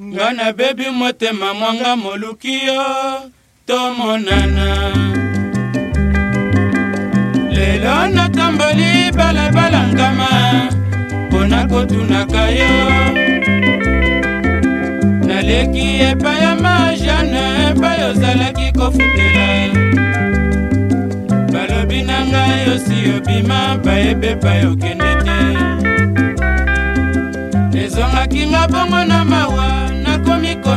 nga nabebi motema mwanga moluki yo tomonana lelo natamboli balabala ngama mpo na kotunaka yo naleki epai ya majane epai ozalaki kofutela balobi na ngai osi obima bayebe epai okende te ezongaki nga bongo na mawa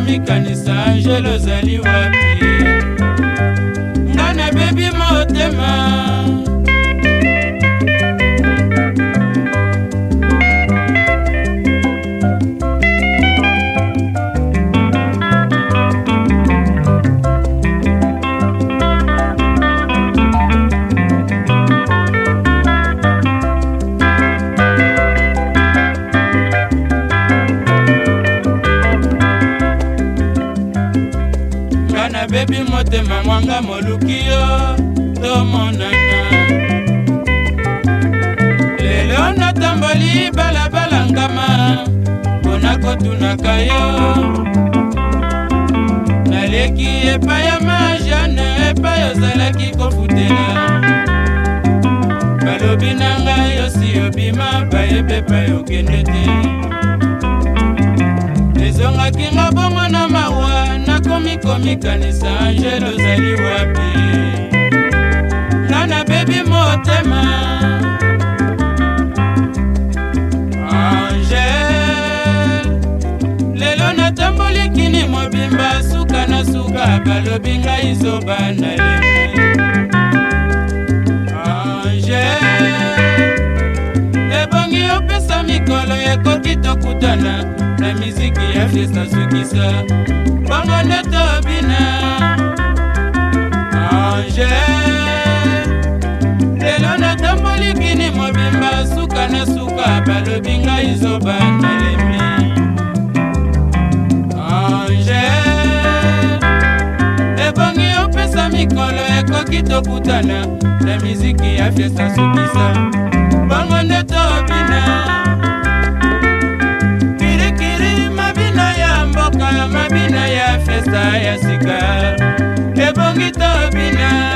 mikanisa angele ozali wapi nga nabebi motema nabebi motema mwanga moluki yo tomonana lelo natamboli balabala ngama mpona kotunaka yo naleki epai ya majane epai ozalaki kofutela balobi na ngai osi obima bayebepa yokende te ezongaki nga bongo na mawa nakomi kanisa angelo ozali wapi nga nabebi motema angel lelo natamboli kini mobimba suka na suka balobi ngai zobanda ye angel ebongi opesa mikolo ekoki tokutana ya fiesta sukisa bango nde tobina ange lelo natambolikini mobimba suka na suka balobi ngai zoba nalemi ange ebongi opesa mikolo ekoki tokutana na miziki ya fiesta sukisa bango nde to ya sika ebongi tobina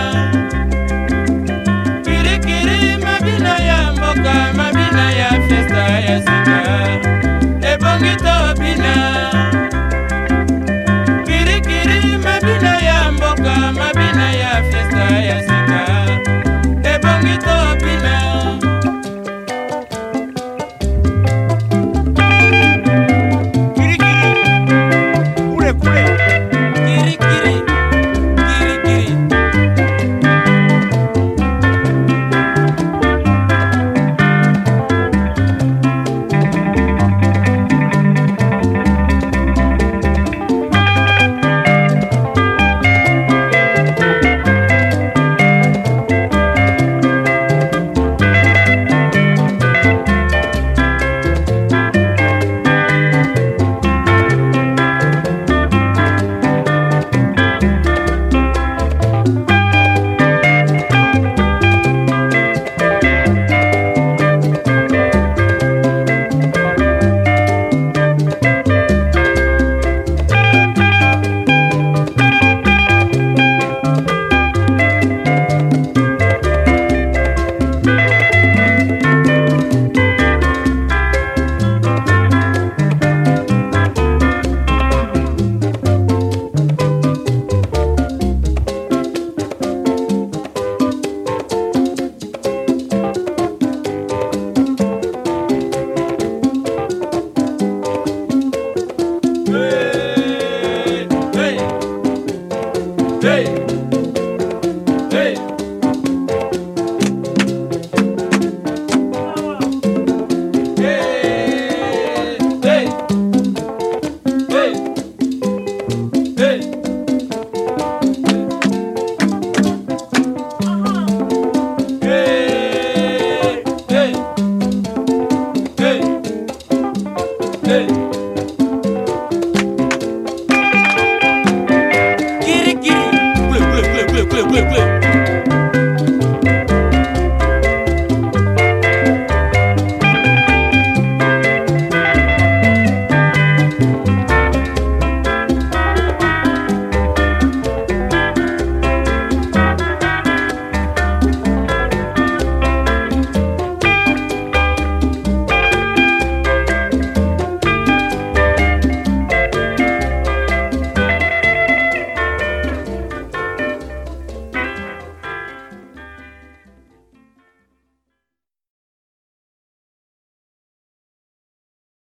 Hey!